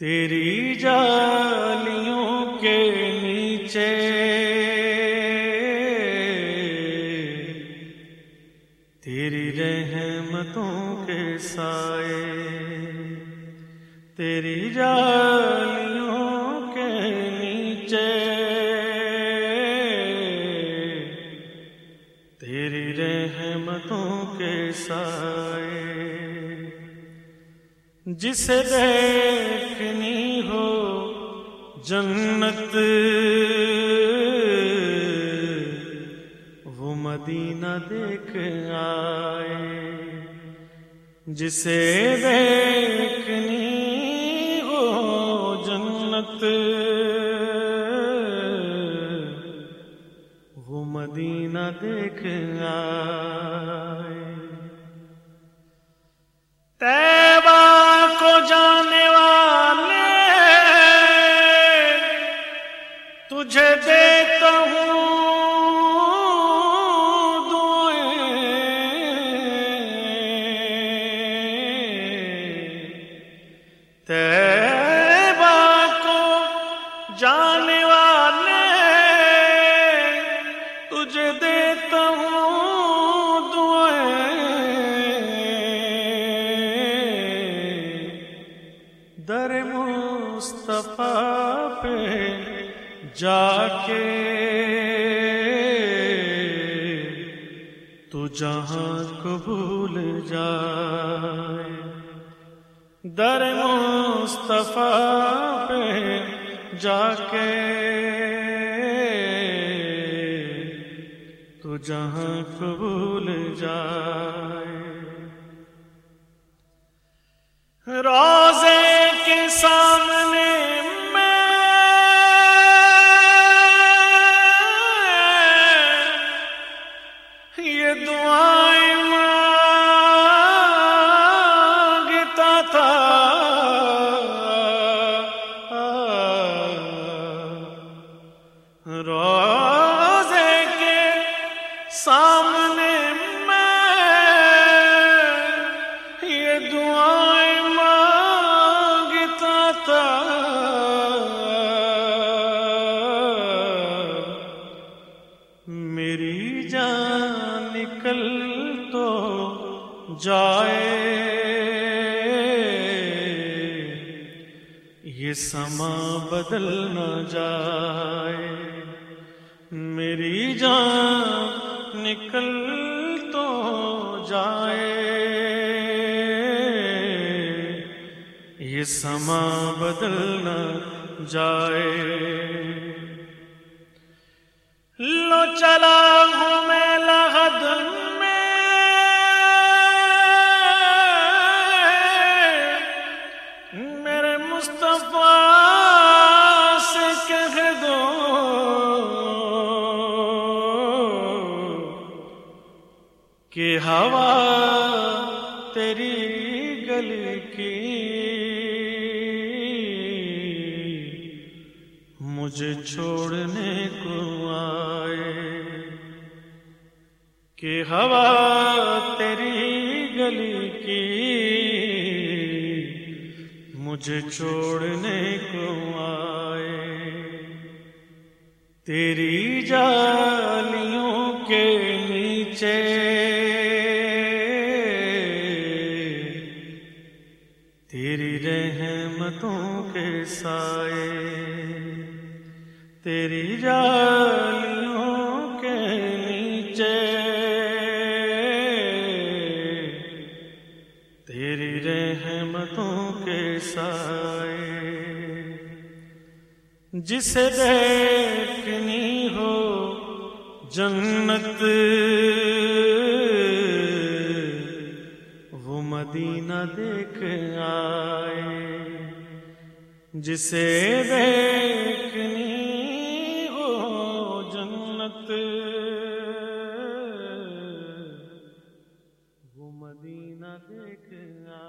تیری جالیوں کے نیچے تیری رحمتوں کے سائے تیری جالیوں جسے دیکھنی ہو جنت، وہ مدینہ دیکھ آئے۔ جسے دیکھنی ہو جنت، وہ مدینہ دیکھ آئے۔ تجھے دیتا ہوں دعائیں۔ کو جانے والے تجھے دیتا ہوں دعائیں۔ در مصطفیٰ پہ جا کے تو جہاں کو بھول در مصطفیٰ پہ جا کے تو جہاں کو بھول جائے۔ روزے نکل تو جائے۔ یہ سما بدل نہ جائے۔ میری جان نکل تو جائے۔ یہ سما بدل نہ جائے۔ لو چلا ہوں میں کہ ہوا تیری گلی کی۔ مجھے چھوڑنے کو آئے۔ کہ ہوا تیری گلی کی۔ مجھے چھوڑنے کو آئے۔ تیری جالیوں رحمتوں کے سائے۔ تیری جالیوں کے نیچے۔ تیری رحمتوں کے سائے۔ جسے دیکھنی ہو جنت، وہ مدینہ دیکھ آئے۔ جسے دیکھنی ہو جنت وہ مدینہ دیکھنا۔